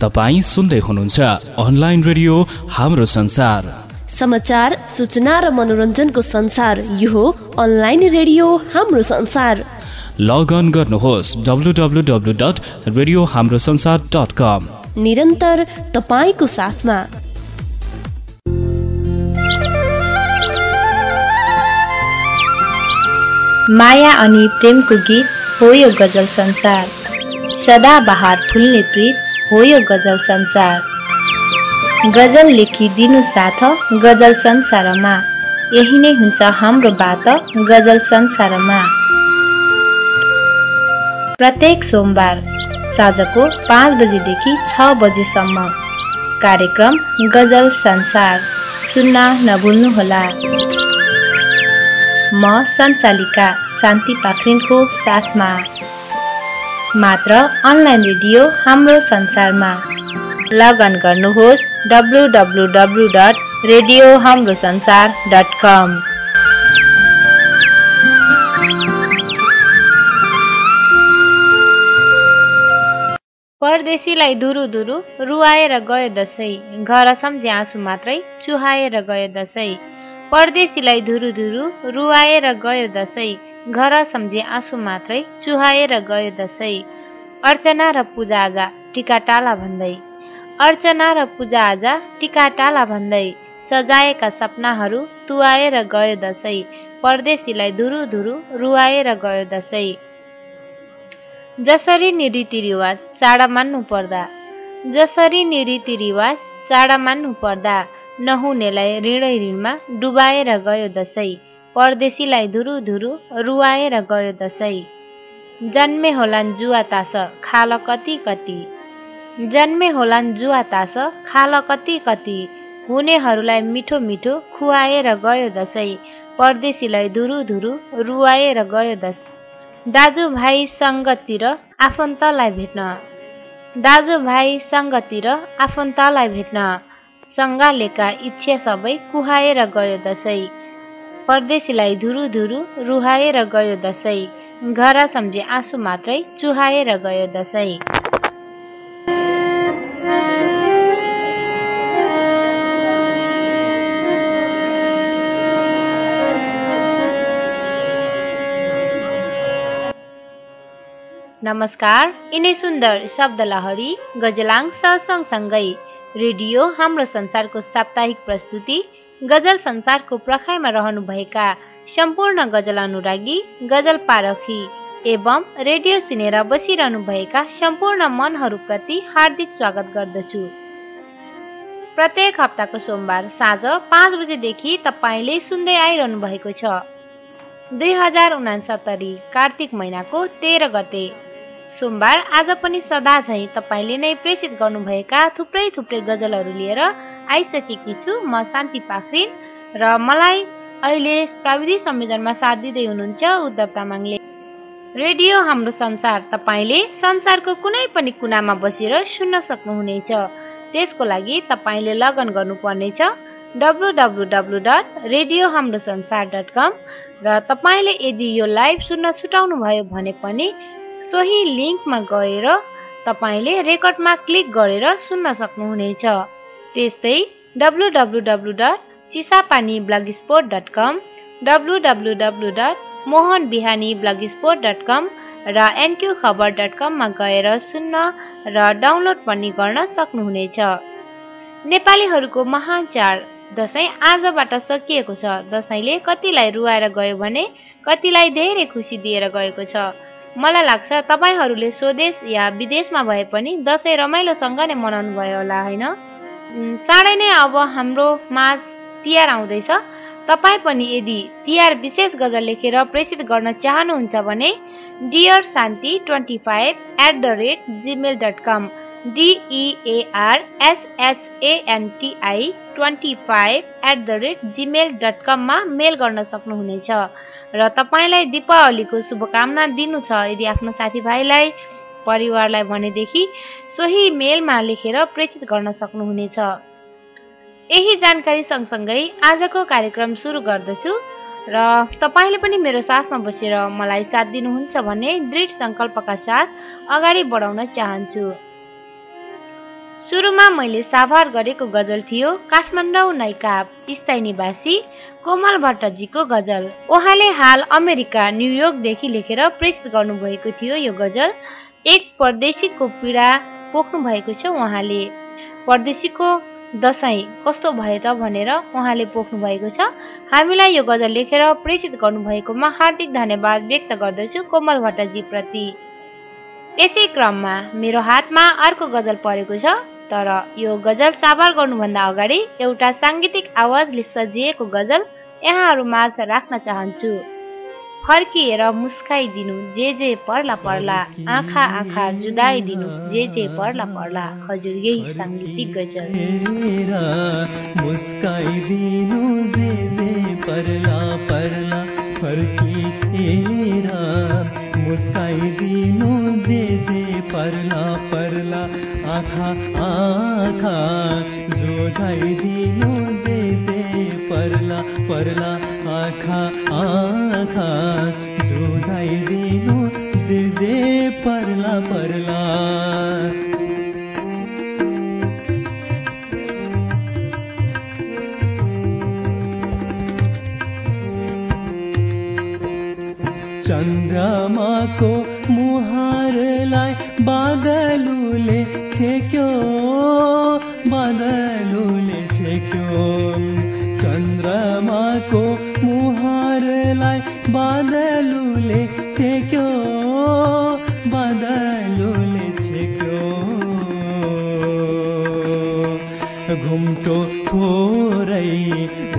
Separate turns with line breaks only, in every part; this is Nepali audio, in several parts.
तपाईँ सुन्दै हुनुहुन्छ अनलाइन रेडियो हाम्रो संसार।
समाचार सूचना र मनोरञ्जनको संसार यो हो अनलाइन रेडियो हाम्रो संसार।
लगअन गर्नुहोस् W W W dot radio Hamro Sansar dot कम।
निरन्तर तपाईँको साथमा।
माया अनि प्रेमको गीत हो यो गजल संसार। सदाबहार फुल्ने प्रीत हो यो गजल संसार। गजल लेखिदिनु साथ गजल संसारमा। यही नै हुन्छ हाम्रो बात गजल संसारमा। प्रत्येक सोमबार साँझको पाँच बजेदेखि छ बजेसम्म कार्यक्रम गजल संसार। सुन्न नभुल्नुहोला। म सञ्चालिका शान्ति पाखरिनको साथमा मात्र अनलाइन रेडियो हाम्रो संसारमा। लगन गर्नुहोस् W W W dot radio Hamro Sansar dot कम परदेशीलाई दुरु दुरु रुवाएर गयो दसैँ घर सम्झे आँसु मात्रै चुहाएर गयो दसैँ। परदेशीलाई धुरु धुरु रुवाएर गयो दसैँ घर सम्झे आँसु मात्रै चुहाएर गयो दसैँ। अर्चना र पूजा आजा टिका टाला भन्दै। अर्चना र पूजा आजा टिका टाला भन्दै। सजाएका सपनाहरू तुवाएर गयो दसैँ। परदेशीलाई धुरु धुरु रुवाएर गयो दसैँ। जसरी नि रीतिरिवाज चाडा मान्नु पर्दा। जसरी नि रीतिरिवाज चाडा मान्नु पर्दा। नहुनेलाई ऋणै ऋणमा डुबाएर गयो दसैँ। परदेशीलाई धुरु धुरु रुवाएर गयो दसैँ। जन्मे होलान् जुवा तास खाल कति कति। जन्मे होलान् जुवा तास खाल कति कति। हुनेहरूलाई मिठो मिठो खुवाएर गयो दसैँ। परदेशीलाई धुरु धुरु रुवाएर गयो दसैँ। दाजुभाइ सङ्गतिर आफन्तलाई भेट्न। दाजुभाइ सङ्गतिर आफन्तलाई भेट्न। सङ्गालेका इच्छा सबै कुहाएर गयो दसैँ। परदेशीलाई धुरु धुरु रुहाएर गयो दसैँ। घर सम्झे आँसु मात्रै चुहाएर गयो दसैँ। नमस्कार यिनै सुन्दर शब्द लहरी गजलाङ सँगसँगै। रेडियो हाम्रो संसारको साप्ताहिक प्रस्तुति गजल संसारको प्रखाइमा रहनुभएका सम्पूर्ण गजल अनुरागी गजल पारखी एवं रेडियो सुनेर बसिरहनुभएका सम्पूर्ण मनहरूप्रति हार्दिक स्वागत गर्दछु। प्रत्येक हप्ताको सोमबार साँझ पाँच बजेदेखि तपाईँले सुन्दै आइरहनु भएको छ। दुई हजार उनासत्तरी कार्तिक महिनाको तेह्र गते सोमबार आज पनि सदा झैँ तपाईँले नै प्रेसित गर्नुभएका थुप्रै थुप्रै गजलहरू लिएर आइसकेकी छु। म शान्ति पाखरिन र मलाई अहिले प्राविधिक संयोजनमा साथ दिँदै हुनुहुन्छ उद्धव तामाङले। रेडियो हाम्रो संसार तपाईँले संसारको कुनै पनि कुनामा बसेर सुन्न सक्नुहुनेछ। त्यसको लागि तपाईँले लगन गर्नुपर्नेछ। W W W dot radio Hamro Sansar dot com र तपाईँले यदि यो लाइभ सुन्न छुटाउनु भयो भने पनि सोही लिङ्कमा गएर तपाईँले रेकर्डमा क्लिक गरेर सुन्न सक्नुहुनेछ। त्यस्तै W W W dot Chisapani blog sport dot com W W W dot Mohan Bihani blog sport dot com र एनक्यू खबर डट कममा गएर सुन्न र डाउनलोड पनि गर्न सक्नुहुनेछ। नेपालीहरूको महान चाड दसैँ आजबाट सकिएको छ। दसैँले कतिलाई रुवाएर गयो भने कतिलाई धेरै खुसी दिएर गएको छ। मलाई लाग्छ तपाईँहरूले स्वदेश या विदेशमा भए पनि दसैँ रमाइलोसँग नै मनाउनु भयो होला होइन? चाँडै नै अब हाम्रो माझ तिहार आउँदैछ। तपाईँ पनि यदि तिहार विशेष गजल लेखेर प्रेसित गर्न चाहनुहुन्छ भने dear Shanti twenty five at the rate Gmail dot com D E A R S H N T I twenty five at the rate Gmail dot कममा मेल गर्न सक्नुहुनेछ। र तपाईँलाई दिपावलीको शुभकामना दिनु छ यदि आफ्नो साथीभाइलाई परिवारलाई भनेदेखि सोही मेलमा लेखेर प्रेषित गर्न सक्नुहुनेछ। यही जानकारी सँगसँगै आजको कार्यक्रम सुरु गर्दछु। र तपाईँले पनि मेरो साथमा बसेर मलाई साथ दिनुहुन्छ भन्ने दृढ सङ्कल्पका साथ अगाडि बढाउन चाहन्छु। सुरुमा मैले साभार गरेको गजल थियो काठमाडौँ नैकाप स्थायी निवासी कोमल भट्टजीको गजल। उहाँले हाल अमेरिका न्युयोर्कदेखि लेखेर प्रेस गर्नुभएको थियो यो गजल। एक परदेशीको पीडा पोख्नु भएको छ उहाँले। परदेशीको दसैँ कस्तो भयो त भनेर उहाँले पोख्नु भएको छ। हामीलाई यो गजल लेखेर प्रेषित गर्नुभएकोमा हार्दिक धन्यवाद व्यक्त गर्दछु कोमल भट्टजीप्रति। यसै क्रममा मेरो हातमा अर्को गजल परेको छ। तर यो गजल साभार गर्नुभन्दा अगाडि एउटा साङ्गीतिक आवाजले सजिएको गजल यहाँहरू माझ राख्न चाहन्छु। फर्किएर मुस्काइदिनु जे जे पर्ला पर्ला आँखा आँखा जुदाइदिनु जे जे पर्ला पर्ला हजुर यही साङ्गीतिक गजल।
मुस्काइदिनु जे जे पर्ला पर्ला फर्किएर मुस्काइदिनु जे जे पर्ला आँखा आँखा जोडाइदिनु जे जे पर्ला पर्ला आँखा आँखा जोडाइदिनु जे जे पर्ला पर्ला। चन्द्रमाको मुहारलाई बादलुले छेक्यो बादलुले छेक्यो। चन्द्रमाको मुहारलाई बादलुले छेक्यो बादलुले छेक्यो। घुम्टो थोरै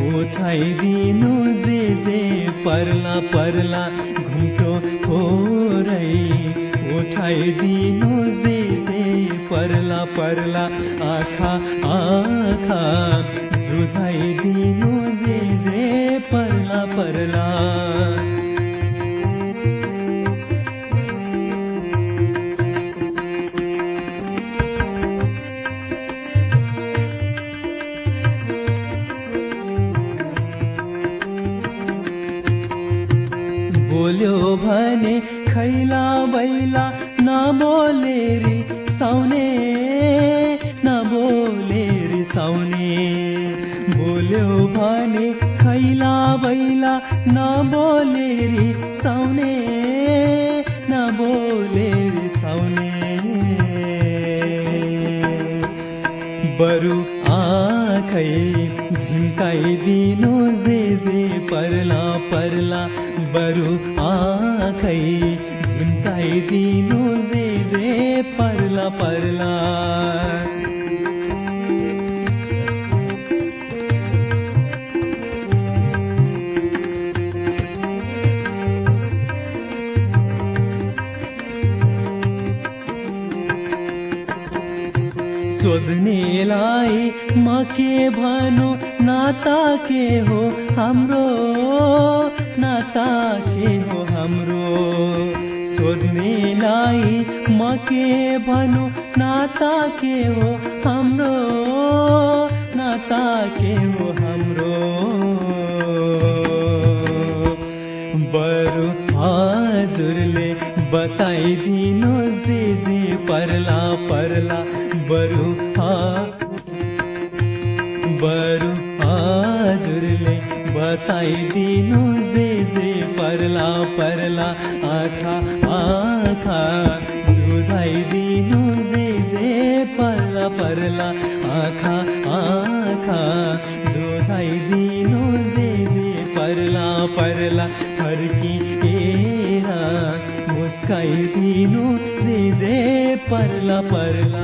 उठाइदिनु जे जे पर्ला पर्ला घुम्टो थोरै उठाइदिनु जे जे पर्ला पर्ला आँखा आँखा। जुधाइदिनु जे जे पर्ला पर्ला। बोल्यो भने खैला बैला नबोलेरी साउने नबोलेरी साउने बोल्यो भने खैला बैला नबोलेरी साउने नबोलेरी साउने बरु आँखै झिम्काइदिनु जे जे पर्ला पर्ला। बरु आँखै झिम्काइदिनु पर्ला पर्ला सोध्नेलाई म के भनौँ नाता के हो हाम्रो भनौँ नाता के हो हाम्रो नाता के हाम्रो। बरु हजुरले बताइदिनु जे जे पर्ला पर्ला। बरु हजुरले बताइदिनु जे जे पर्ला पर्ला। आँखा आँखा पर्ला पर्ला आँखा आँखा जुधाइदिनु जे जे पर्ला पर्ला फर्किएर मुस्काइदिनु जे जे पर्ला पर्ला।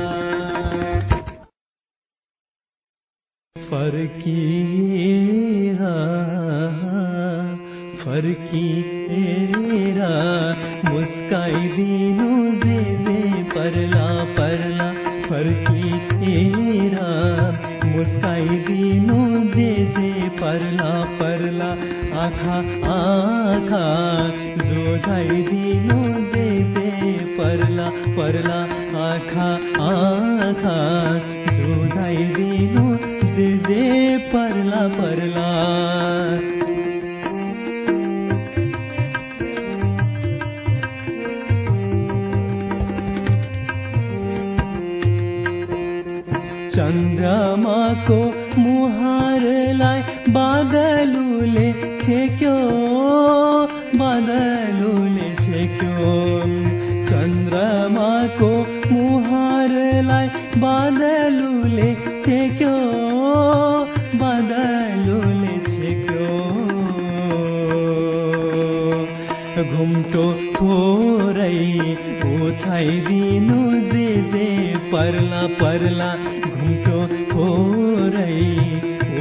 पर्ला पर्ला घुम्टो थोरै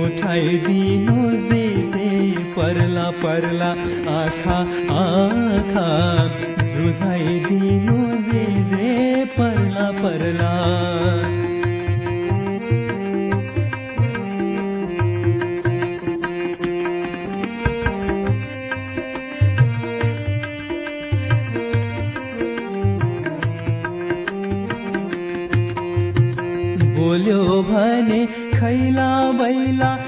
उठाइदिनु जे जे पर्ला पर्ला आँखा आँखा। जुधाइदिनु जे जे पर्ला पर्ला भने खैला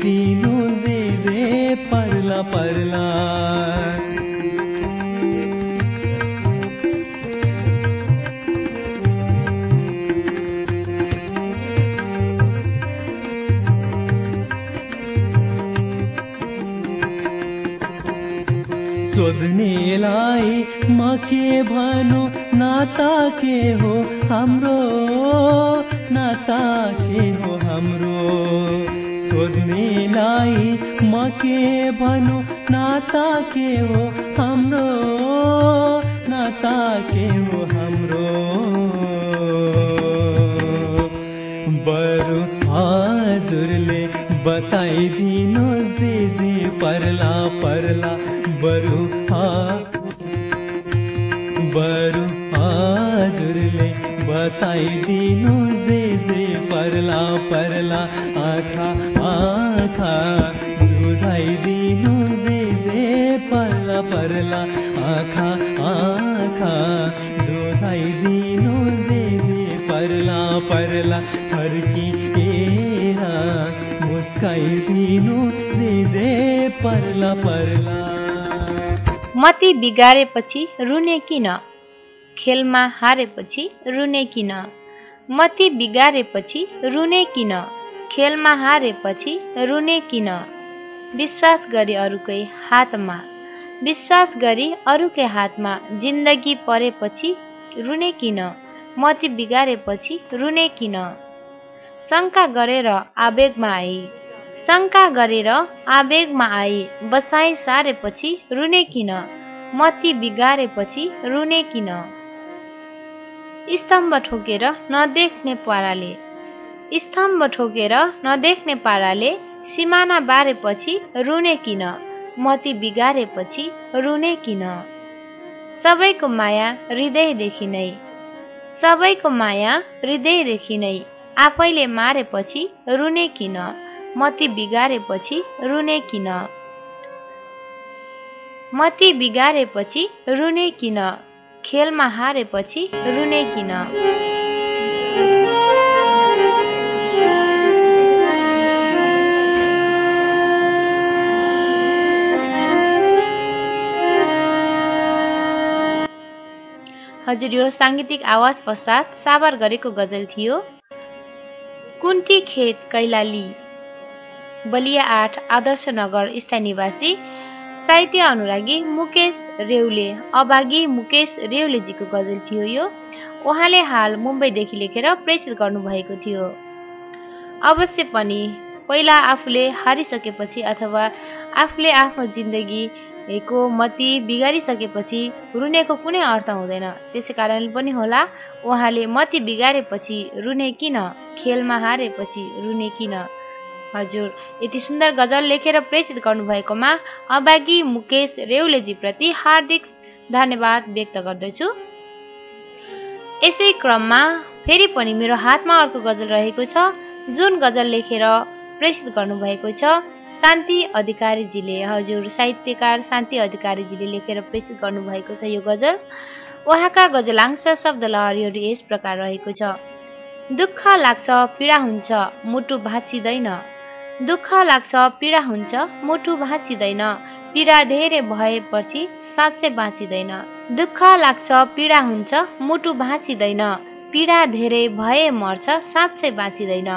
झिम्काइदिनु हजुरले बताइदिनु जे जे पर्ला पर्ला, बरु बरु हजुरले बताइदिनु जे जे पर्ला पर्ला, आँखा आँखा। जुधाइदिनु जे जे पर्ला पर्ला, आँखा आँखा। जुधाइदिनु जे जे पर्ला पर्ला जे
मती बिगारेपछि रुने किन? खेलमा हारेपछि रुने किन? मती बिगारेपछि रुने किन? खेलमा हारेपछि रुने किन? विश्वास गरी अरूकै हातमा। विश्वास गरी अरूकै हातमा जिन्दगी परेपछि रुने किन? मती बिगारेपछि रुने किन? शङ्का गरेर आवेगमा आई। शङ्का गरेर आवेगमा आई। बसाइ सारेपछि रुने किन? मती बिगारेपछि रुने किन? स्तम्भ ठोकेर नदेख्ने पाराले। स्तम्भ ठोकेर नदेख्ने पाराले सिमाना बारेपछि रुने किन? मती बिगारेपछि रुने किन? सबैको माया हृदयदेखि नै। सबैको माया हृदयदेखि नै। आफैले मारेपछि रुने किन? मती बिगारेपछि रुने किन? मती बिगारेपछि रुने किन? खेलमा हारेपछि रुने किन? हजुर यो साङ्गीतिक आवाज पश्चात साबर गरेको गजल थियो। कुन्टी खेत कैलाली। बलिया आठ आदर्श नगर स्थायी निवासी। साहित्य अनुरागी मुकेश रेउले अभागी मुकेश रेउलेजीको गजल थियो यो। उहाँले हाल मुम्बईदेखि लेखेर प्रेसित गर्नुभएको थियो। अवश्य पनि पहिला आफूले हारिसकेपछि अथवा आफूले आफ्नो जिन्दगीको मती बिगारिसकेपछि रुनेको कुनै अर्थ हुँदैन। त्यसै कारण पनि होला उहाँले मती बिगारेपछि रुने किन? खेलमा हारेपछि रुने किन? हजुर यति सुन्दर गजल लेखेर प्रेसित गर्नुभएकोमा अभागी मुकेश रेउलेजीप्रति हार्दिक धन्यवाद व्यक्त गर्दछु। यसै क्रममा फेरि पनि मेरो हातमा अर्को गजल रहेको छ जुन गजल लेखेर प्रेषित गर्नुभएको छ। शान्ति अधिकारीजीले हजुर साहित्यकार शान्ति अधिकारीजीले लेखेर प्रेषित गर्नुभएको छ यो गजल। उहाँका गजलांश शब्द लहरीहरू यस प्रकार रहेको छ। दुःख लाग्छ पीडा हुन्छ मुटु भाँचिँदैन। दुःख लाग्छ पीडा हुन्छ मुटु भाँचिँदैन। पीडा धेरै भएपछि साँच्चै बाँचिँदैन दुःख लाग्छ पीडा हुन्छ मुटु भाँचिँदैन। पीडा धेरै भए मर्छ साँच्चै बाँचिँदैन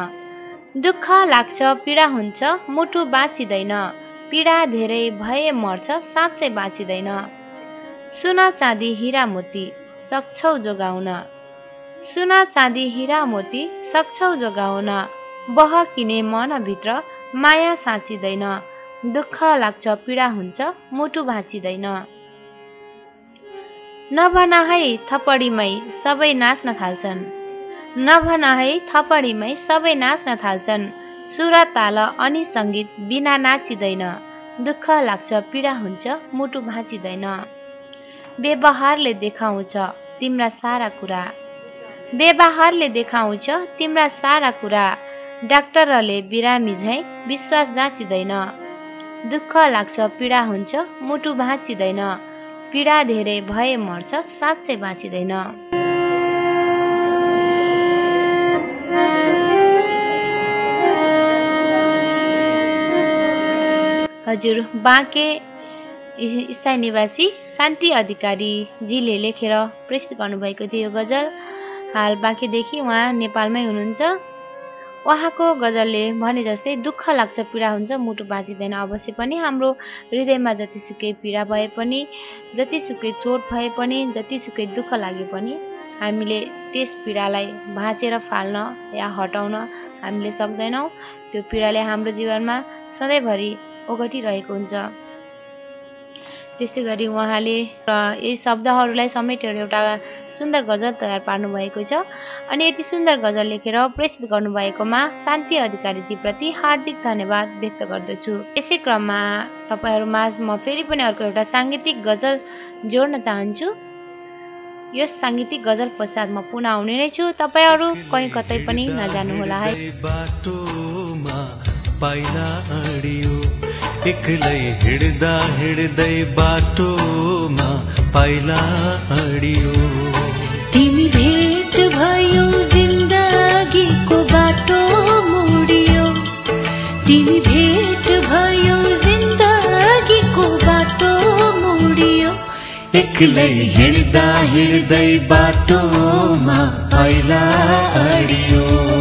दुःख लाग्छ पीडा हुन्छ मुटु बाँचिँदैन पीडा धेरै भए मर्छ साँच्चै बाँचिँदैन सुन चाँदी हिरा मोती सक्छौ जोगाउन। सुन चाँदी हिरा मोती सक्छौ जोगाउन। बह किने मनभित्र माया साँचिँदैन। दुःख लाग्छ पीडा हुन्छ मुटु भाँचिँदैन। नभन है थपडीमै सबै नाच्न थाल्छन्। नभन है थपडीमै सबै नाच्न थाल्छन्। सुर ताल अनि सङ्गीत बिना नाचिँदैन। दुःख लाग्छ पीडा हुन्छ मुटु भाँचिँदैन। व्यवहारले देखाउँछ तिम्रा सारा कुरा। व्यवहारले देखाउँछ तिम्रा सारा कुरा। डाक्टरले बिरामी झै विश्वास जाँचिँदैन दुःख लाग्छ पीडा हुन्छ मुटु भाँचिँदैन। पीडा धेरै भए मर्छ साँच्चै बाँचिँदैन। हजुर बाँके स्थायी निवासी शान्ति अधिकारीजीले लेखेर प्रेसित गर्नुभएको थियो। यो गजल हाल बाँकेदेखि उहाँ नेपालमै हुनुहुन्छ। उहाँको गजलले भने जस्तै दुःख लाग्छ पीडा हुन्छ मुटु बाँचिँदैन। अवश्य पनि हाम्रो हृदयमा जतिसुकै पीडा भए पनि जतिसुकै चोट भए पनि जतिसुकै दुःख लागे पनि हामीले त्यस पीडालाई भाँचेर फाल्न या हटाउन हामीले सक्दैनौँ। त्यो पीडाले हाम्रो जीवनमा सधैँभरि ओगटिरहेको हुन्छ। त्यस्तै गरी उहाँले यी शब्दहरूलाई समेटेर एउटा सुन्दर गजल तयार पार्नुभएको छ। अनि यति सुन्दर गजल लेखेर प्रेसित गर्नुभएकोमा शान्ति अधिकारीजीप्रति हार्दिक धन्यवाद व्यक्त गर्दछु। यसै क्रममा तपाईँहरू माझ म फेरि पनि अर्को एउटा साङ्गीतिक गजल जोड्न चाहन्छु। यस साङ्गीतिक गजल पश्चात म पुनः आउने नै छु। तपाईँहरू कहीँ कतै पनि नजानुहोला है।
एक्लै हिँड्दा हिँड्दै बाटोमा पाइला अडियो।
तिमी भेट भयो जिन्दगीको बाटो मोडियो।
एक्लै हिँड्दा हिँड्दै बाटोमा पाइला अडियो।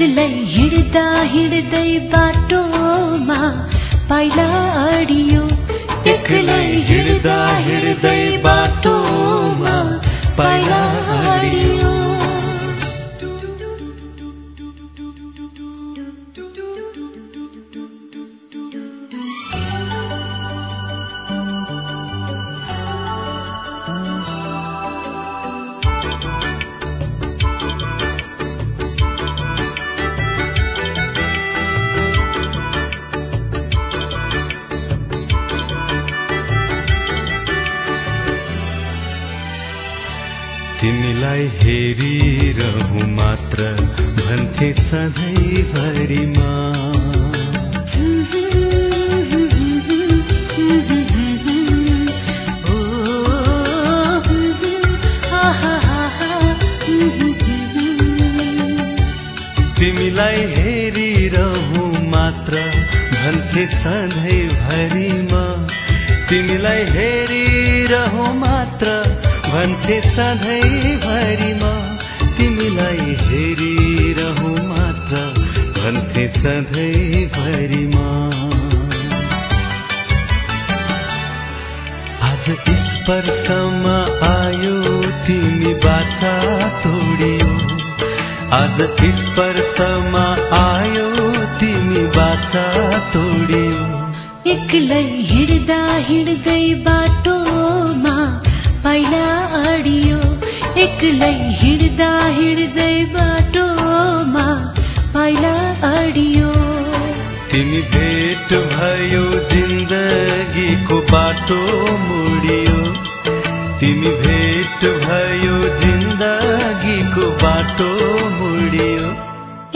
ಬಾಗಿಲ ಹಿಡ್ದ ಹಿಡ್ದೈ ಬಾಟೋಮ ಪೈಲಾಡಿಯೋ ತೆಕ್ಕಲ ಹಿಡ್ದ ಹಿಡ್ದೈ ಬಾಟೋಮ ಪೈಲಾಡಿಯೋ हेरिरहँ मात्र भन्थे सधैँभरिमा तिमीलाई हेरिरहँ मात्र भन्थे सधैँभरिमा तिमीलाई हेरिरहँ मात्र भन्थे सधैँभरिमा तिमीलाई हेरिरहँ मात्र भन्थे सधैँभरिमा आज स्पर्शमा आयो तिमी बाछा तोडियो। आज स्पर्शमा आयो तिमी बाछा तोडियो।
एक्लै हिँड्दा हिँड्दै बाटोमा पाइला अडियो एक्लै हिँड्दा हिँड्दै बाटोमा पाइला अडियो।
तिमी भेट भयो जिन्दगीको बाटो मोडियो। तिमी भेट भयो जिन्दगीको बाटो मोडियो।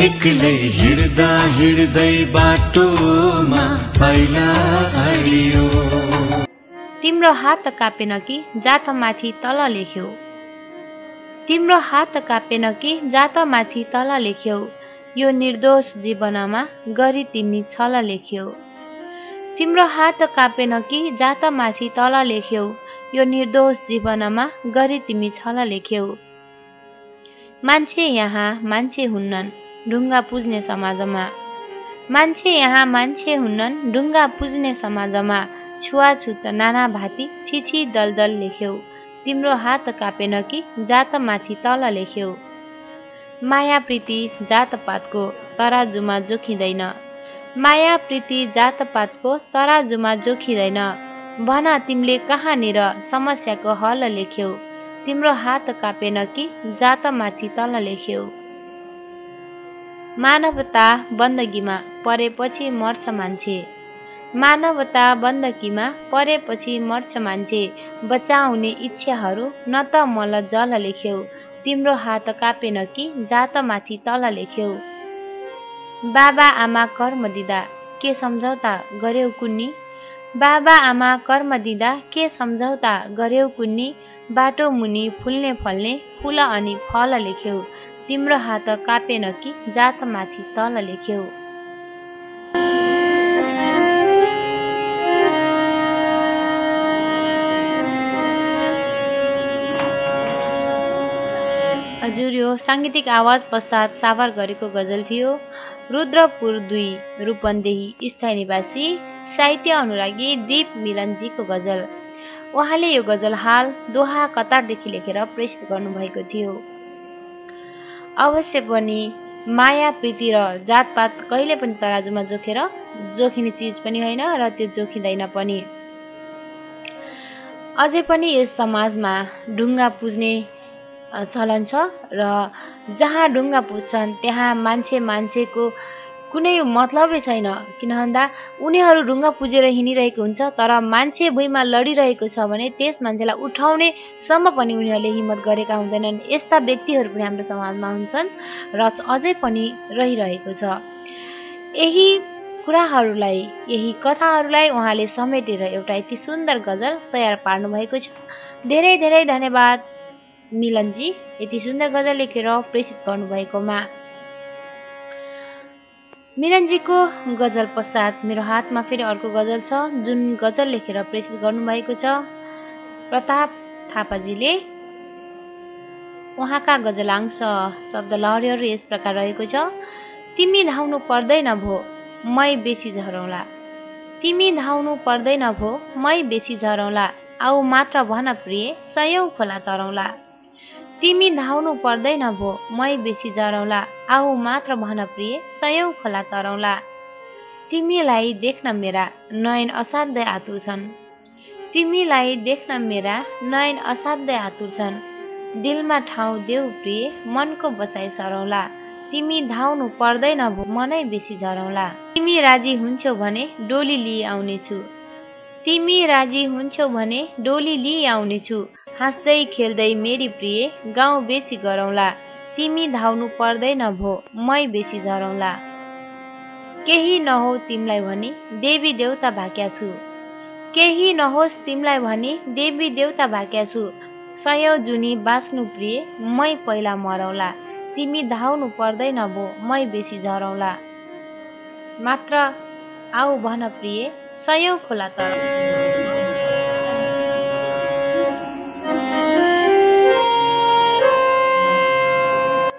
एक्लै हिँड्दा हिँड्दै बाटोमा पाइला अडियो।
तिम्रो हात कापेन कि जात माथि तल लेख्यौ? तिम्रो हात कापेन कि जात माथि तल लेख्यौ? यो निर्दोष जीवनमा गरी तिमी छल लेख्यौ। तिम्रो हात कापेन कि जात माथि तल लेख्यौ? यो निर्दोष जीवनमा गरी तिमी छल लेख्यौ। मान्छे यहाँ मान्छे हुन्नन् ढुङ्गा पुज्ने समाजमा। मान्छे यहाँ मान्छे हुन्नन् ढुङ्गा पुज्ने समाजमा। छुवाछुत नाना भाती छिछि दलदल लेख्यौ। तिम्रो हात कापेन कि जात माथि तल लेख्यौ। माया प्रीति जातपातको तराजुमा जोखिँदैन। माया प्रीति जातपातको तराजुमा जोखिँदैन। भन तिमीले कहाँनिर समस्याको हल लेख्यौ। तिम्रो हात कापेन कि जातमाथि तल लेख्यौ। मानवता बन्दगीमा परेपछि मर्छ मान्छे। मानवता बन्दकीमा परेपछि मर्छ मान्छे। बचाउने इच्छाहरू न त मल जल लेख्यौ। तिम्रो हात कापेन कि जातमाथि तल लेख्यौ। बाबा आमा कर्म दिँदा के सम्झौता गर्यौ कुन्नी? बाबा आमा कर्म दिँदा के सम्झौता गर्यौ कुन्नी? बाटो मुनि फुल्ने फल्ने फुल अनि फल लेख्यौ। तिम्रो हात कापेन कि जातमाथि तल लेख्यौ। हजुर यो साङ्गीतिक आवाज पश्चात साभार गरेको गजल थियो। रुद्रपुर दुई रूपन्देही स्थायी निवासी साहित्य अनुरागी दीप मिलनजीको गजल। उहाँले यो गजल हाल दोहा कतारदेखि लेखेर प्रेषित गर्नुभएको थियो। अवश्य पनि माया प्रीति र जातपात कहिले पनि तराजुमा जोखेर जोखिने चिज पनि होइन र त्यो जोखिँदैन पनि। अझै पनि यस समाजमा ढुङ्गा पुज्ने चलन छ। र जहाँ ढुङ्गा पुज्छन् त्यहाँ मान्छे मान्छेको कुनै मतलबै छैन। किन भन्दा उनीहरू ढुङ्गा पुजेर हिँडिरहेको हुन्छ तर मान्छे भुइँमा लडिरहेको छ भने त्यस मान्छेलाई उठाउनेसम्म पनि उनीहरूले हिम्मत गरेका हुँदैनन्। यस्ता व्यक्तिहरू पनि हाम्रो समाजमा हुन्छन् र अझै पनि रहिरहेको छ। यही कुराहरूलाई यही कथाहरूलाई उहाँले समेटेर एउटा यति सुन्दर गजल तयार पार्नुभएको छ। धेरै धेरै धन्यवाद। मिलनजी यति सुन्दर गजल लेखेर प्रेषित गर्नुभएकोमा। मिलनजीको गजल पश्चात मेरो हातमा फेरि अर्को गजल छ जुन गजल लेखेर प्रेषित गर्नुभएको छ। प्रताप थापाजीले उहाँका गजलांश शब्द लहरीहरू यस प्रकार रहेको छ। तिमी धाउनु पर्दैन भो मै बेसी झरौँला। तिमी धाउनु पर्दैन भो मै बेसी झरौँला। आऊ मात्र भन प्रिय सयौँ खोला तरौँला। तिमी धाउनु पर्दैन भो मै बेसी जरौँला। आऊ मात्र भन प्रिय सयौँ खोला तरौँला। तिमीलाई देख्न मेरा नयन असाध्यै आतुर छन्। तिमीलाई देख्न मेरा नयन असाध्यै आतुर छन्। दिलमा ठाउँ देऊ प्रिय मनको बसाइ सरौँला। तिमी धाउनु पर्दैन भो मनै बेसी झरौँला तिमी राजी हुन्छौ भने डोली लिई आउनेछु तिमी राजी हुन्छौ भने डोली लिई आउनेछु हाँस्दै खेल्दै मेरी प्रिय गाउँ बेसी गरौँला। तिमी धाउनु पर्दैन भो मै बेसी झरौँला। केही नहो तिमीलाई भनी देवी देउता भाक्या छु। केही नहोस् तिमीलाई भनी देवी देउता भाक्या छु। सयौँ जुनी बाँच्नु प्रिय मै पहिला मरौँला। तिमी धाउनु पर्दैन भो मै बेसी झरौँला। मात्र आऊ भन प्रिय सयौँ खोला तर।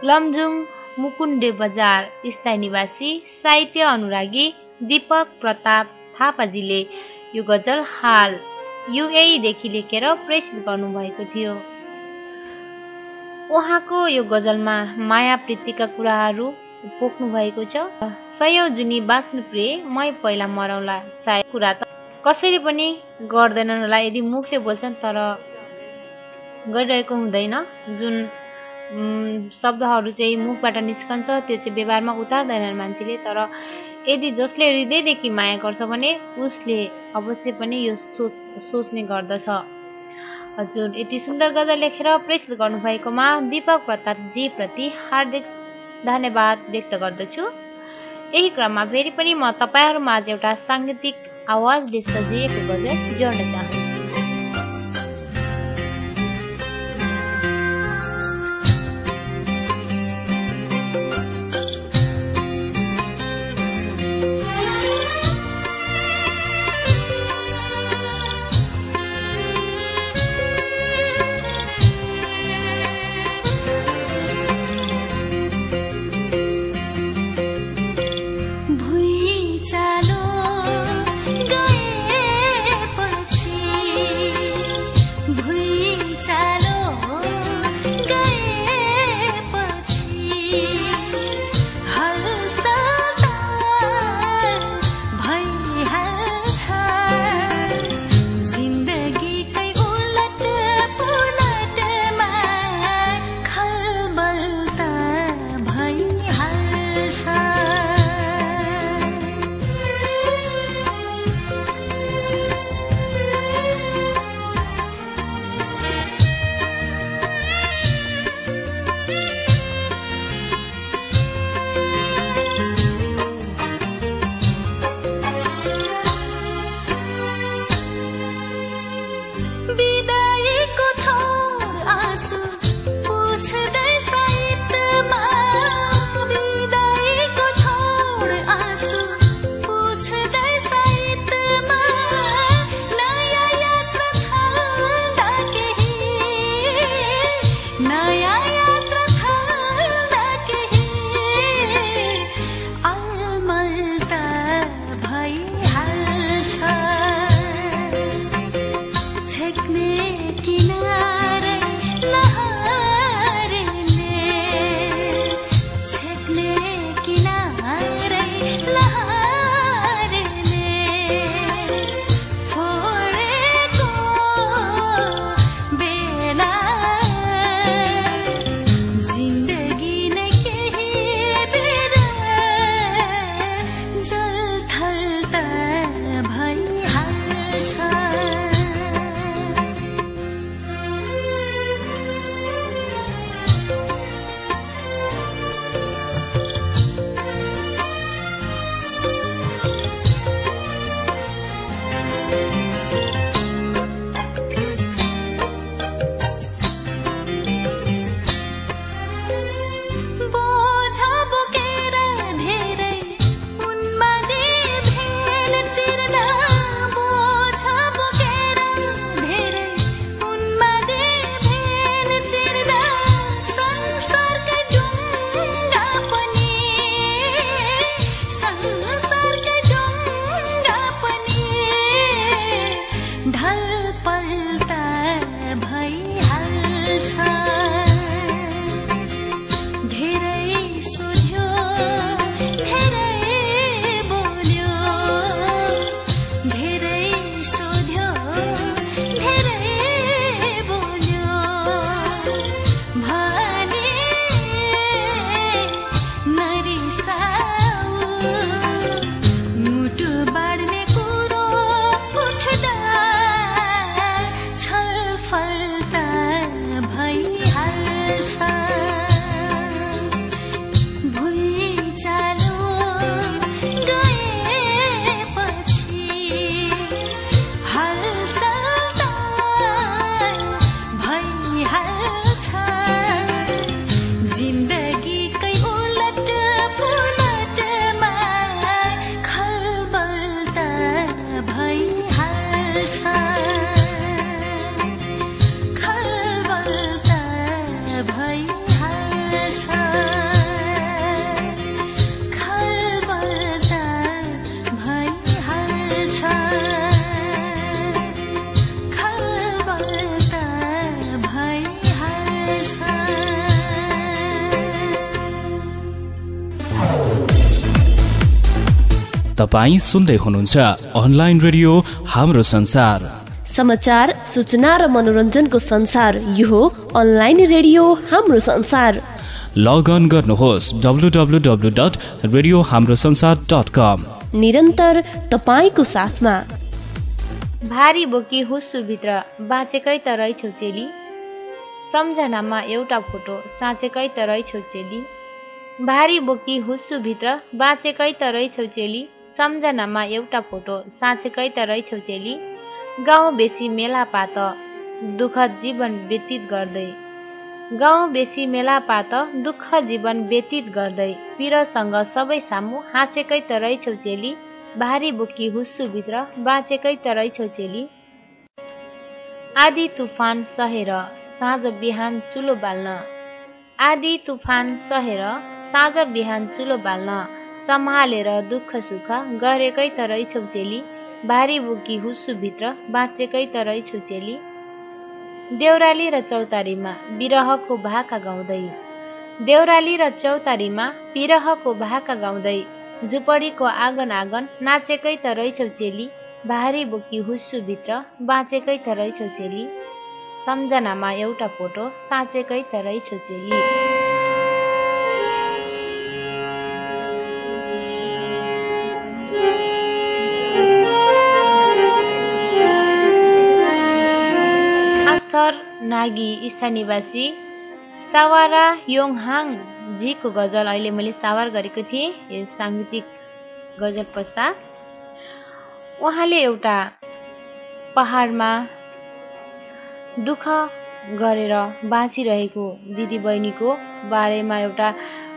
लमजुङ मुकुण्डे बजार स्थायी निवासी साहित्य अनुरागी दीपक प्रताप थापाजीले यो गजल हाल युएदेखि लेखेर प्रेसित गर्नुभएको थियो। उहाँको यो गजलमा माया प्रीतिका कुराहरू पोख्नु भएको छ। सयौँ जुनी बाँच्नु प्रिय मै पहिला मरौँला सायद कुरा त कसैले पनि गर्दैनन् होला यदि मुखले बोल्छन् तर गरिरहेको हुँदैन। जुन शब्दहरू चाहिँ मुखबाट निस्कन्छ त्यो चाहिँ व्यवहारमा उतार्दैनन् मान्छेले तर यदि जसले हृदयदेखि माया गर्छ भने उसले अवश्य पनि यो सोच सोच्ने गर्दछ। हजुर यति सुन्दर गजल लेखेर प्रेसित गर्नुभएकोमा दिपक प्रतापजीप्रति हार्दिक धन्यवाद व्यक्त गर्दछु। यही क्रममा फेरि पनि म तपाईँहरूमा आज एउटा साङ्गीतिक आवाजले सजिएको गजल जोड्न चाहन्छु।
तपाईँ सुन्दै हुनुहुन्छ अनलाइन रेडियो हाम्रो संसार।
समाचार सूचना र मनोरञ्जनको संसार यो हो अनलाइन रेडियो हाम्रो संसार।
लगअन गर्नुहोस् W W W dot radio Hamro Sansar dot कम
निरन्तर तपाईँको साथमा।
भारी बोकी हुस्सुभित्र बाँचेकै त रहेछौ चेली। सम्झनामा एउटा फोटो साँचेकै त रहेछौ चेली। भारी बोकी हुस्सुभित्र बाँचेकै त रहेछौ चेली। सम्झनामा एउटा फोटो साँचेकै त रहेछौ चेली गाउँ बेसी मेला पात दुःख जीवन व्यतीत गर्दै। गाउँ बेसी मेला पात दुःख जीवन व्यतीत गर्दै। पिरसँग सबै सामु हाँसेकै त रहेछौ चेली भारी बोकी हुस्सुभित्र बाँचेकै त रहेछौ चेली आदि तुफान सहेर साँझ बिहान चुलो बाल्न। आदि तुफान सहेर साँझ बिहान चुलो बाल्न। सम्हालेर दुःख सुख गरेकै त रहेछौ चेली भारी बोकी हुस्सुभित्र बाँचेकै त रहेछौ चेली देउराली र चौतारीमा बिरहको भाका गाउँदै। देउराली र चौतारीमा बिरहको भाका गाउँदै झुपडीको आँगन आँगन नाचेकै त रहेछौ चेली भारी बोकी हुस्सुभित्र बाँचेकै त रहेछौ चेली सम्झनामा एउटा फोटो साँचेकै त रहेछौ नागी स्थानीयवासी सावारा योङहाङ जीको गजल अहिले मैले सावार गरेको थिएँ यो साङ्गीतिक गजल पश्चात उहाँले एउटा पहाडमा दुःख गरेर बाँचिरहेको दिदीबहिनीको बारेमा एउटा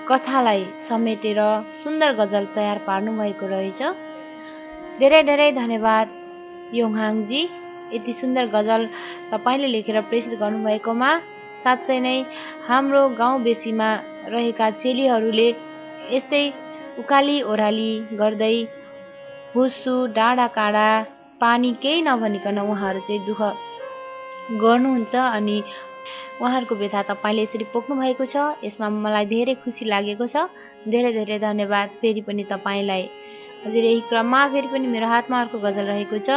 कथालाई समेटेर सुन्दर गजल तयार पार्नुभएको रहेछ। धेरै धेरै धन्यवाद योङहाङजी यति सुन्दर गजल तपाईँले लेखेर प्रेषित गर्नुभएकोमा साँच्चै नै हाम्रो गाउँ बेसीमा रहेका चेलीहरूले यस्तै उकाली ओह्राली गर्दै हुस्सु डाँडा काँडा पानी केही नभनिकन उहाँहरू चाहिँ दुःख गर्नुहुन्छ अनि उहाँहरूको व्यथा तपाईँले यसरी पोख्नु भएको छ। यसमा मलाई धेरै खुसी लागेको छ। धेरै धेरै धन्यवाद। फेरि पनि तपाईँलाई। हजुर यही क्रममा फेरि पनि मेरो हातमा अर्को गजल रहेको छ।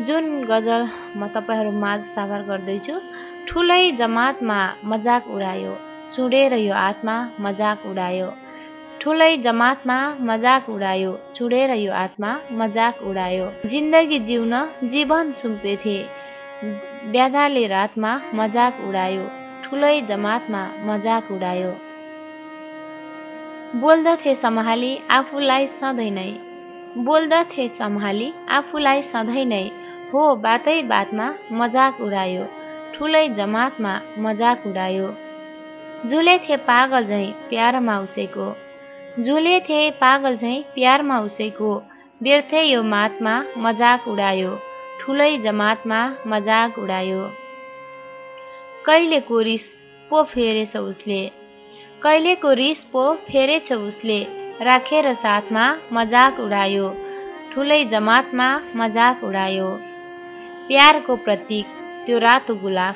जुन गजल म तपाईँहरू माझ साभार गर्दैछु ठुलै जमातमा मजाक उडायो चुडेर यो आत्मा मजाक उडायो। ठुलै जमातमा मजाक उडायो चुडेर यो आत्मा मजाक उडायो। जिन्दगी जिउन जीवन सुम्पेथे ब्याधाले रातमा मजाक उडायो ठुलै जमातमा मजाक उडायो। बोल्दथे सम्हाली आफूलाई सधैँ नै बोल्दथे सम्हाली आफूलाई सधैँ नै हो बातै बातमा मजाक उडायो। ठुलै जमातमा मजाक उडायो। झुलेथे पागल झैँ प्यारमा उसैको झुलेथे पागल झैँ प्यारमा उसैको व्यर्थै यो मातमा मजाक उडायो। ठुलै जमातमा मजाक उडायो। कहिलेको रिस पो फेरेछ उसले। कहिलेको रिस पो फेरेछ उसले। राखेर साथमा मजाक उडायो। ठुलै जमातमा मजाक उडायो। प्यारको प्रतीक त्यो रातो गुलाब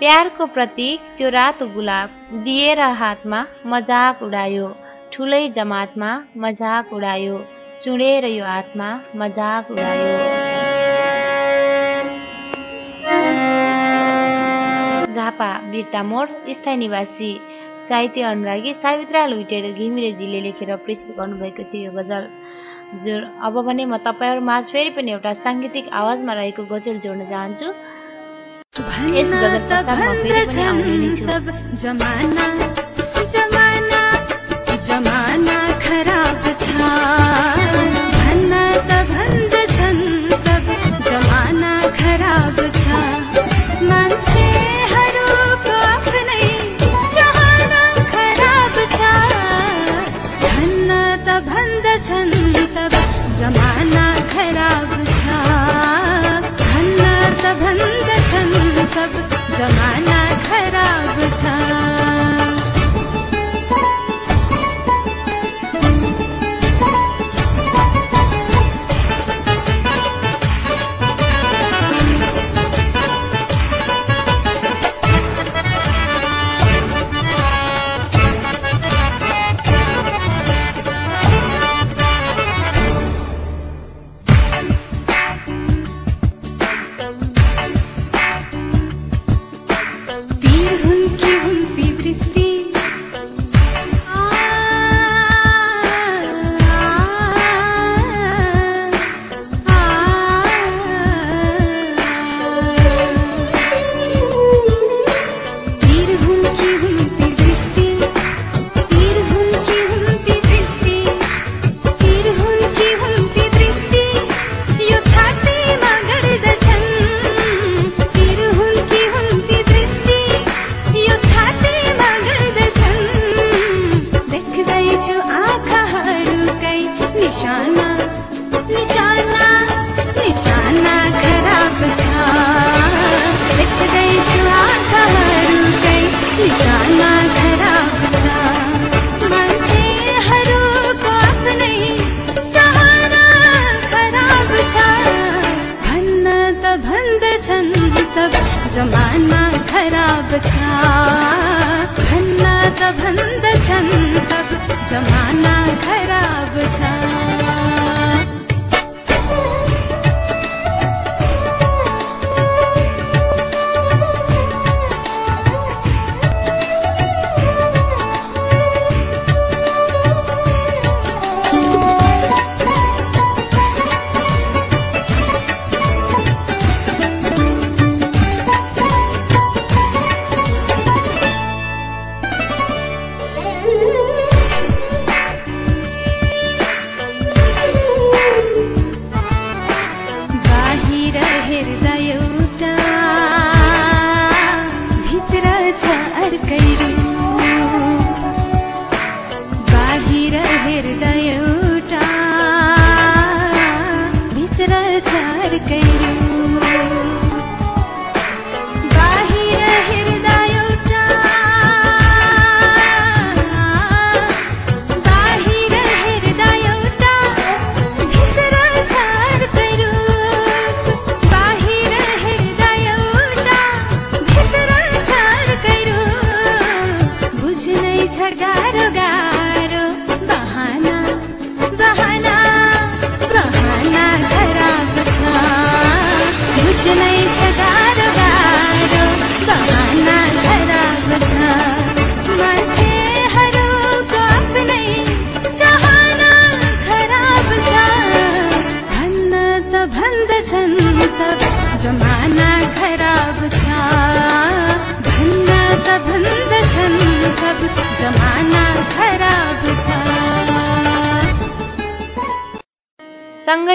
प्यारको प्रतीक त्यो रातो गुलाब दिएर हातमा मजाक उडायो। ठुलै जमातमा मजाक उडायो। चुडेर यो हातमा मजाक उडायो। झापा बिर्ता मोड स्थायी निवासी। साहित्य अनुरागी सावित्रा लुइटेर घिमिरेजीले लेखेर प्रेषित गर्नुभएको थियो यो गजल। हजुर अब भने म तपाईँहरू माझ फेरि पनि एउटा साङ्गीतिक आवाजमा रहेको गजल जोड्न चाहन्छु। यस गजल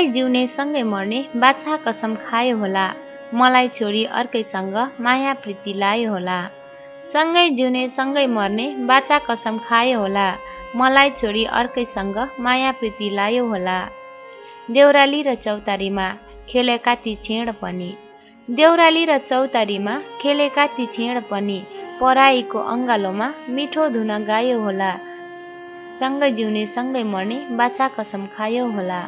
सँगै जिउने सँगै मर्ने बाछा कसम खायो होला। मलाई छोडी अर्कैसँग माया प्रीति लायो होला। सँगै जिउने सँगै मर्ने बाछा कसम खायो होला। मलाई छोडी अर्कैसँग माया प्रीति लायो होला। देउराली र चौतारीमा खेलेका ती छेड पनि। देउराली र चौतारीमा खेलेका ती छेड पनि। पराईको अङ्गालोमा मिठो धुन गायो होला। सँगै जिउने सँगै मर्ने बाछा कसम खायो होला।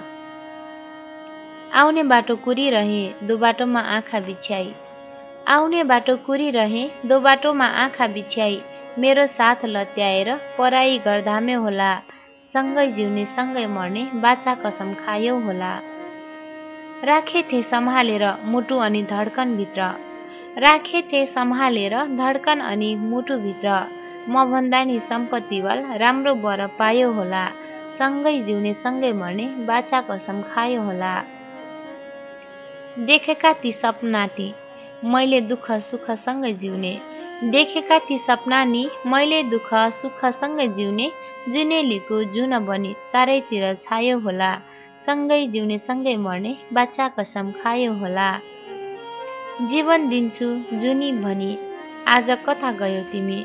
आउने बाटो कुरिरहे दो बाटोमा आँखा बिछ्याई। आउने बाटो कुरिरहे दो बाटोमा आँखा बिछ्याई। मेरो साथ लत्याएर पराई गर्धामे होला। सँगै जिउने सँगै मर्ने बाछा कसम खायौ होला। राखेथे सम्हालेर मुटु अनि धड्कनभित्र। राखेथे सम्हालेर धड्कन अनि मुटुभित्र। म भन्दा नि सम्पत्तिवाल राम्रो वर पायो होला। सँगै जिउने सँगै मर्ने बाछा कसम खायो होला। देखेका ती सपना ती मैले दुःख सुखसँगै जिउने। देखेका ती सपना नि मैले दुःख सुखसँगै जिउने। जुनेलीको जुन बनी चारैतिर छायो होला। सँगै जिउने सँगै मर्ने बाछा कसम खायो होला। जीवन दिन्छु जुनी भनी आज कता गयौ तिमी?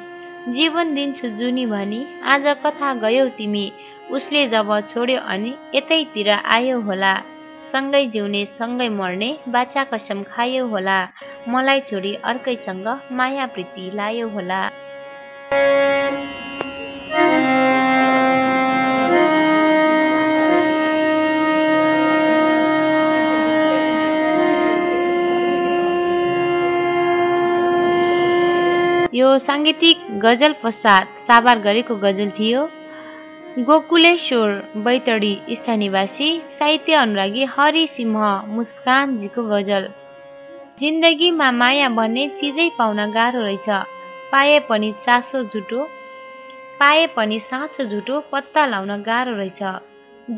जीवन दिन्छु जुनी भनी आज कता गयौ तिमी? उसले जब छोड्यो अनि यतैतिर आयो होला। सँगै जिउने सँगै मर्ने बाछा कसम खायो होला। मलाई छोडी अर्कैसँग माया प्रीति लायो होला। यो साङ्गीतिक गजल पश्चात साबार गरेको गजल थियो। गोकुलेश्वर बैतडी स्थानीयवासी साहित्य अनुरागी हरि सिंह मुस्कानजीको गजल। जिन्दगीमा माया भन्ने चिजै पाउन गाह्रो रहेछ। पाए पनि चासो झुटो पाए पनि साँचो झुटो पत्ता लाउन गाह्रो रहेछ।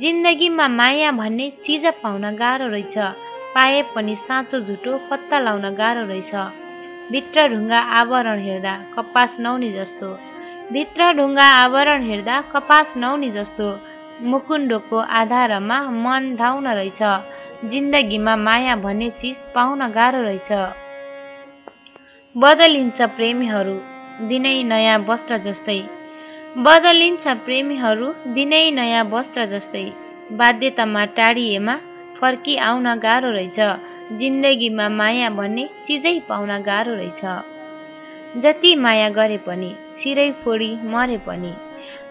जिन्दगीमा माया भन्ने चिज पाउन गाह्रो रहेछ। पाए पनि साँचो झुटो पत्ता लाउन गाह्रो रहेछ। भित्र ढुङ्गा आवरण हेर्दा कपास नौनी जस्तो। भित्र ढुङ्गा आवरण हेर्दा कपास नौनी जस्तो मुकुण्डोको आधारमा मन धाउन रहेछ जिन्दगीमा माया भन्ने चिज पाउन गाह्रो रहेछ। बदलिन्छ प्रेमीहरू दिनै नयाँ वस्त्र जस्तै। बदलिन्छ प्रेमीहरू दिनै नयाँ वस्त्र जस्तै। बाध्यतामा टाढिएमा फर्की आउन गाह्रो रहेछ जिन्दगीमा माया भन्ने चिजै पाउन गाह्रो रहेछ। जति माया गरे पनि सिरै फोडी मरे पनि।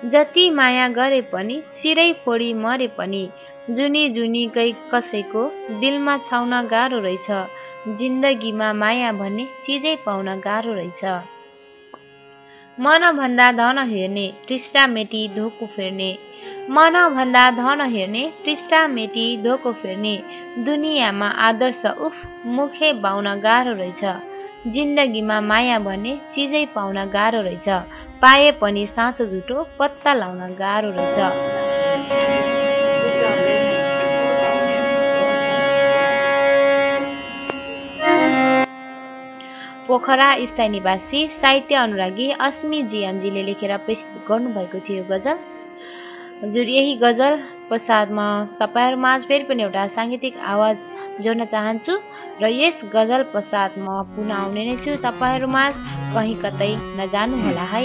जति माया गरे पनि सिरै फोडी मरे पनि जुनी जुनीकै कसैको दिलमा छाउन गाह्रो रहेछ। जिन्दगीमा माया भन्ने चिजै पाउन गाह्रो रहेछ। मन भन्दा धन हेर्ने टिस्टा मेटी धोको फेर्ने। मन भन्दा धन हेर्ने टिस्टा मेटी धोको फेर्ने। दुनियाँमा आदर्श उफ मुखे बाउन गाह्रो रहेछ। जिन्दगीमा माया भन्ने चिजै पाउन गाह्रो रहेछ। पाए पनि साँचो झुटो पत्ता लाउन गाह्रो रहेछ। पोखरा स्थायी निवासी साहित्य अनुरागी अस्मी जिएमजीले लेखेर प्रेषित गर्नुभएको थियो गजल। हजुर यही गजल पश्चात म तपाईँहरू माझ फेरि पनि एउटा साङ्गीतिक आवाज जोड्न चाहन्छु र यस गजल पश्चात म पुनः आउने नै छु तपाईँहरू माझ कहीँ कतै नजानुहोला है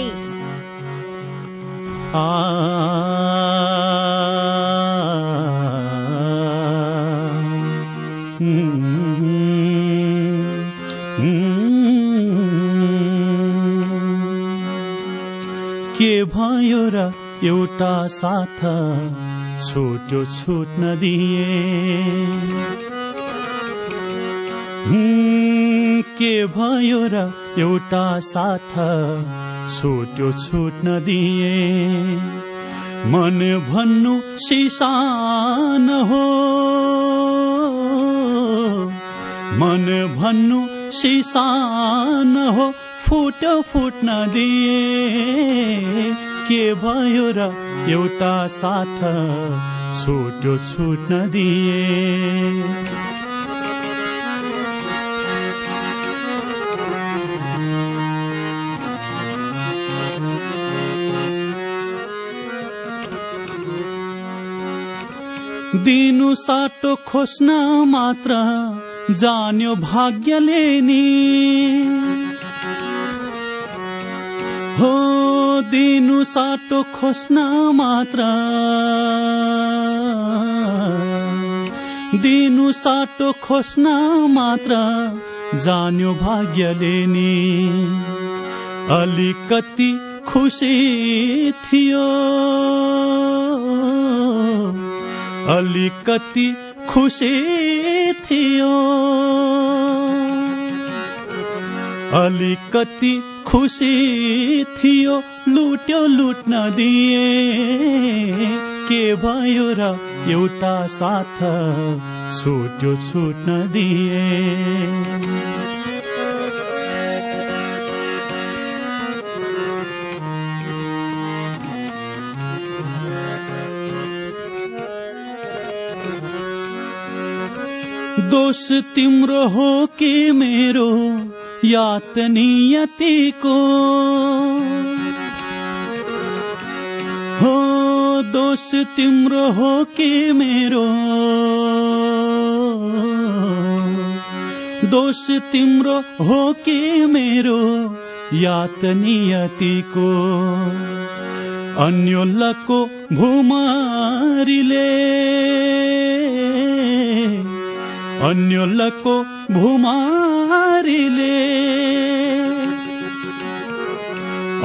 के भयो र एउटा साथ छुट्यो छुट्न दिए के भयो र एउटा साथ छुट्यो छुट्न दिए मन भन्नु सिसान हो। मन भन्नु सिसान हो। फुट्यो फुट्न दिए के भयो र एउटा साथ छुट्यो छुट्न दिए दिनु साटो खोज्न मात्र जान्यो भाग्यले नि। हो दिनु साटो खोज्न मात्र। दिनु साटो खोज्न मात्र। जान्यो भाग्यले नि। अलिकति खुसी थियो। अलिकति खुसी थियो। अलिकति खुसी थियो लुट्यो लुट्न दिए। के भयो र एउटा साथ छुट्यो छुट्न दिए। दोष तिम्रो हो कि मेरो? यात को। हो दोष तिम्रो हो कि मेरो? दोष तिम्रो हो कि मेरो? यात नियतिको अन्योलको भूमारीले अन्योलको भूमारीले।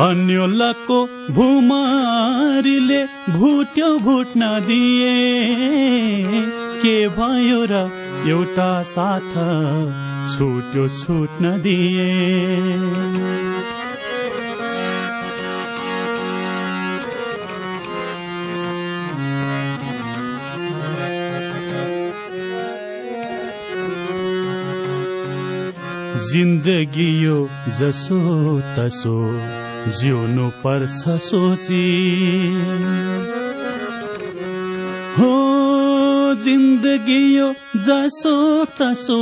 अन्योलको भूमारीले भुट्यो भुट्न दिए के भयो र एउटा साथ छुट्यो छुट्न दिए जिन्दगी यो जसो तसो जिउनु पर्छ सोची। हो जिन्दगी यो जसो तसो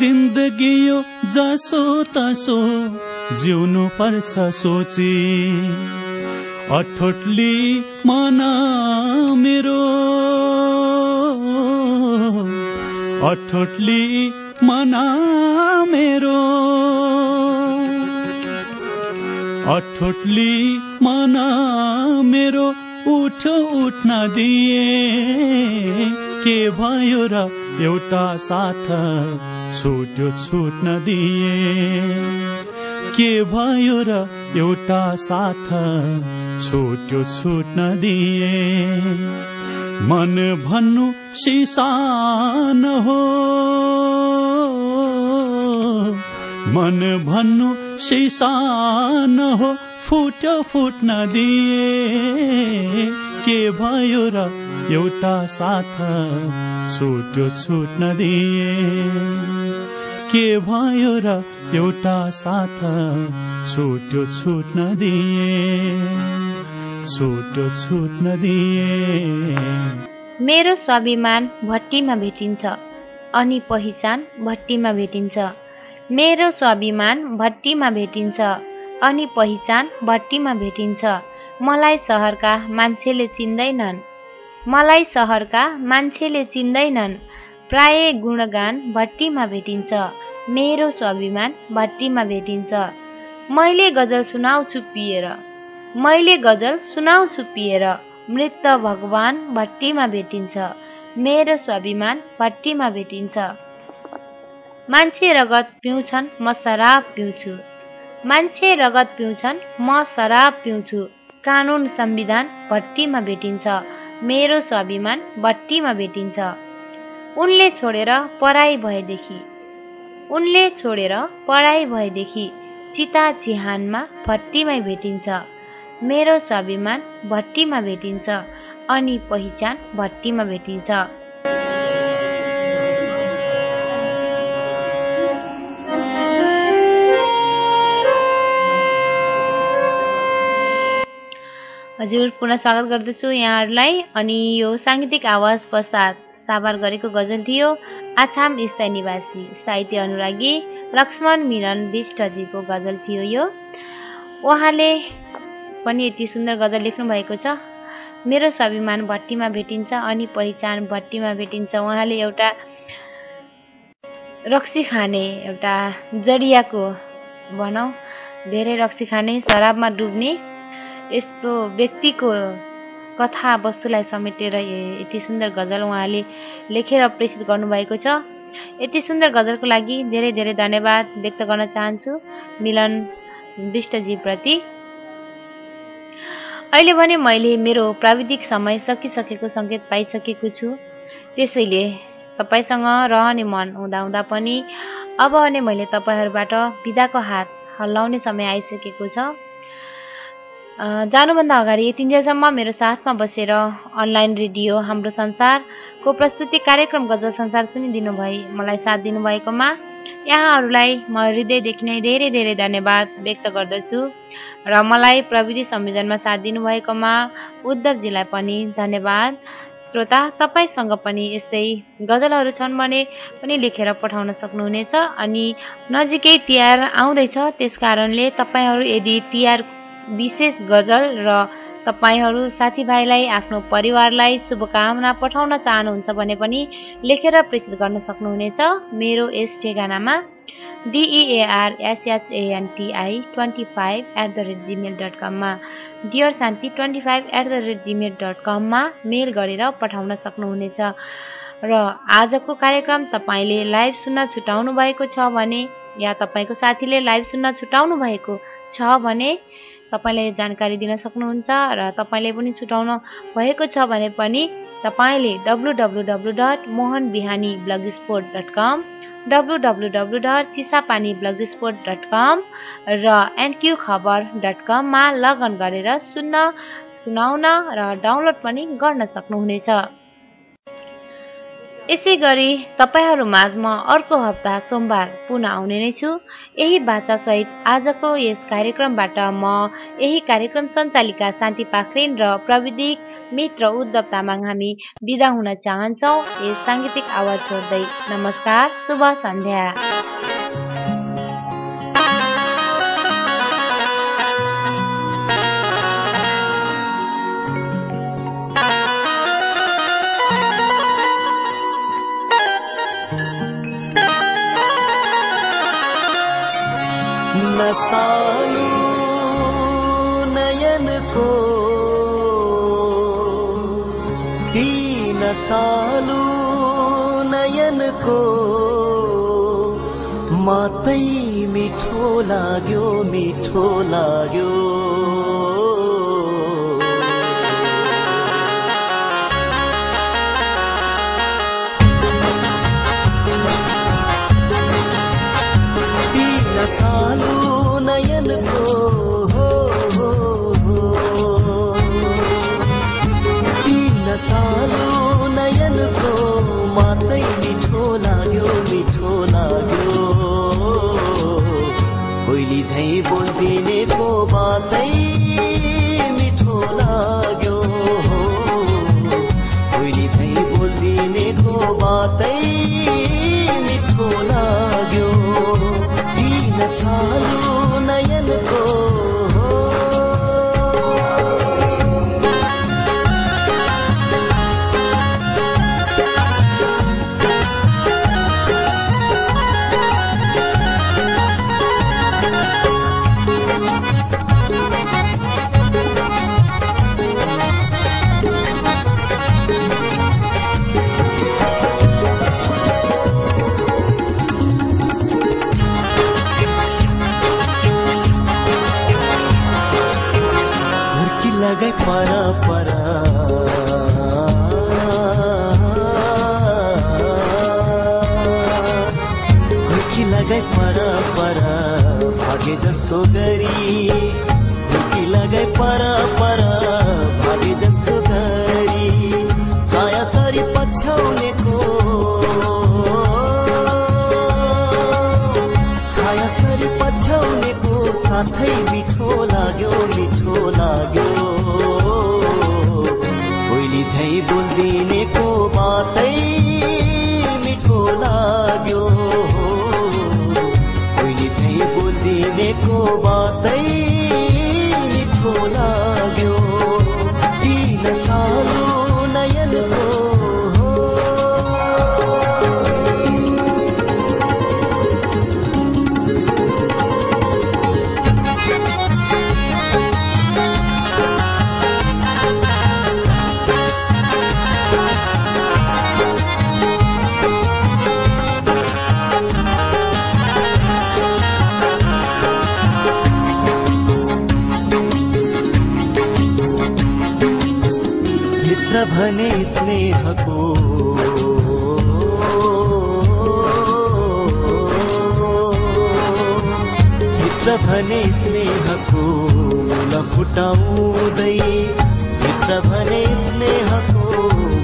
जिन्दगी यो जसो तसो जिउनु पर्छ सोची। अठोटली मना मेरो अठोटली मना मेरो। अठोटली मना मेरो उठो उठ्न दिए। के भयो र एउटा साथ छुट्यो छुट्न दिए। के भयो र एउटा साथ छुट्यो छुट्न दिए। मन भन्नु सिसान हो।
मन भन्नु सिसान हो। फुट्यो फुट्न दिए के भयो र एउटा साथ? छुट्यो छुट्न दिए के भयो र एउटा साथ? छुट्यो छुट्न दिए छुट्यो छुट्न दिए
मेरो स्वाभिमान भट्टीमा भेटिन्छ अनि पहिचान भट्टीमा भेटिन्छ। मेरो स्वाभिमान भट्टीमा भेटिन्छ अनि पहिचान भट्टीमा भेटिन्छ। मलाई सहरका मान्छेले चिन्दैनन्। मलाई सहरका मान्छेले चिन्दैनन्। प्राय गुणगान भट्टीमा भेटिन्छ। मेरो स्वाभिमान भट्टीमा भेटिन्छ। मैले गजल सुनाउँछु पिएर। मैले गजल सुनाउँछु पिएर मृत भगवान भट्टीमा भेटिन्छ। मेरो स्वाभिमान भट्टीमा भेटिन्छ। मान्छे रगत पिउँछन् म शराब पिउँछु। मान्छे रगत पिउँछन् म शराब पिउँछु। कानुन संविधान भट्टीमा भेटिन्छ। मेरो स्वाभिमान भट्टीमा भेटिन्छ। उनले छोडेर पढाइ भएदेखि। उनले छोडेर पढाइ भएदेखि चिता चिहानमा भट्टीमै भेटिन्छ। मेरो स्वाभिमान भट्टीमा भेटिन्छ अनि पहिचान भट्टीमा भेटिन्छ। हजुर पुनः स्वागत गर्दछु यहाँहरूलाई अनि यो साङ्गीतिक आवाज पश्चात साभार गरेको गजल थियो आछाम स्थायी निवासी साहित्य अनुरागी लक्ष्मण मिलन विष्टजीको गजल थियो यो। उहाँले पनि यति सुन्दर गजल लेख्नु भएको छ। मेरो स्वाभिमान भट्टीमा भेटिन्छ अनि पहिचान भट्टीमा भेटिन्छ। उहाँले एउटा रक्सी खाने एउटा जडियाको भनौँ धेरै रक्सी खाने शराबमा डुब्ने यस्तो व्यक्तिको कथा वस्तुलाई समेटेर यति सुन्दर गजल उहाँले लेखेर प्रेषित गर्नुभएको छ। यति सुन्दर गजलको लागि धेरै धेरै धन्यवाद व्यक्त गर्न चाहन्छु। मिलन विष्टजीप्रति। अहिले भने मैले मेरो प्राविधिक समय सकिसकेको सङ्केत पाइसकेको छु। त्यसैले तपाईँसँग रहने मन हुँदाहुँदा पनि अब भने मैले तपाईँहरूबाट बिदाको हात हल्लाउने समय आइसकेको छ। जानुभन्दा अगाडि यतिन्जेलसम्म मेरो साथमा बसेर अनलाइन रेडियो हाम्रो संसारको प्रस्तुति कार्यक्रम गजल संसार सुनिदिनु भई मलाई साथ दिनुभएकोमा यहाँहरूलाई म हृदयदेखि नै धेरै धेरै धन्यवाद व्यक्त गर्दछु र मलाई प्रविधि संयोजनमा साथ दिनुभएकोमा उद्धवजीलाई पनि धन्यवाद। श्रोता तपाईँसँग पनि यस्तै गजलहरू छन् भने पनि लेखेर पठाउन सक्नुहुनेछ अनि नजिकै तिहार आउँदैछ त्यस कारणले तपाईँहरू यदि तिहार विशेष गजल र तपाईँहरू साथीभाइलाई आफ्नो परिवारलाई शुभकामना पठाउन चाहनुहुन्छ भने पनि लेखेर प्रेसित गर्न सक्नुहुनेछ। मेरो यस ठेगानामा D E A R S H N T I twenty five at the rate Gmail dot कममा dear Shanti twenty five at the rate Gmail dot कममा मेल गरेर पठाउन सक्नुहुनेछ। र आजको कार्यक्रम तपाईँले लाइभ सुन्न छुटाउनु भएको छ भने या तपाईँको साथीले लाइभ सुन्न छुटाउनु भएको छ भने तपाईँले जानकारी दिन सक्नुहुन्छ र तपाईँले पनि छुटाउन भएको छ भने पनि तपाईँले W W W dot Mohan Bihani blog sport dot com W W W dot Chisapani blog sport dot com र एनक्यु खबर डट कममा लगन गरेर सुन्न सुनाउन र डाउनलोड पनि गर्न सक्नुहुनेछ। यसै गरी तपाईँहरू माझमा अर्को हप्ता सोमबार पुनः आउने नै छु। यही बाचासहित आजको यस कार्यक्रमबाट म यही कार्यक्रम सञ्चालिका शान्ति पाखरेन र प्रविधिक मित्र उद्धव तामाङ हामी बिदा हुन चाहन्छौँ। यस साङ्गीतिक आवाज छोड्दै नमस्कार शुभ सन्ध्या।
नसालु नयनको ती नसालु नयनको मातै मिठो लाग्यो मिठो लाग्यो। मित्र भने स्नेहको। मित्र भने स्नेहको मुल फुटाउँदै। मित्र भने स्नेहको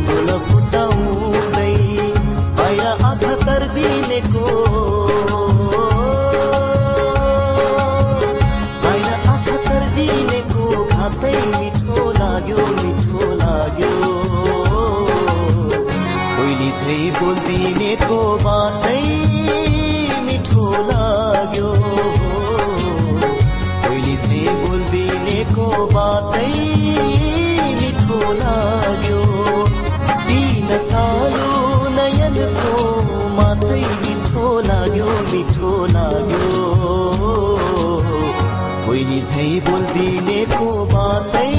मुल फुटाउँदै। बाहिर आँखा तर्दिनेको बाहिर आँखा तर्दिनेको खातै मिठो लाग्यो लाग्यो कोइली झै बोलिदिनेको बातै मिठो लाग्यो। कोइली झै बोलिदिनेको बातै मिठो लाग्यो। दिन सालो नयनको मात्रै मिठो लाग्यो मिठो लाग्यो। कोइली झै बोलिदिनेको बातै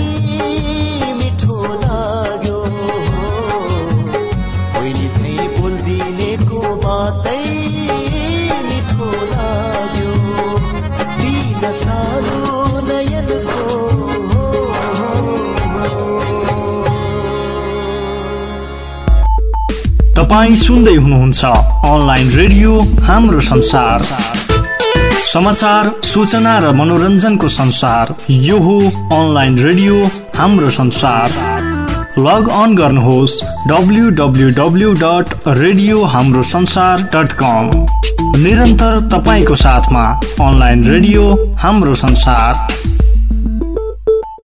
तपाईँ सुन्दै हुनुहुन्छ अनलाइन रेडियो हाम्रो संसार। समाचार सूचना र मनोरञ्जनको संसार यो हो online radio Hamro Sansar. Log on गर्नुहोस् W W W dot radio Hamro Sansar dot कम निरन्तर तपाईँको साथमा अनलाइन रेडियो हाम्रो संसार।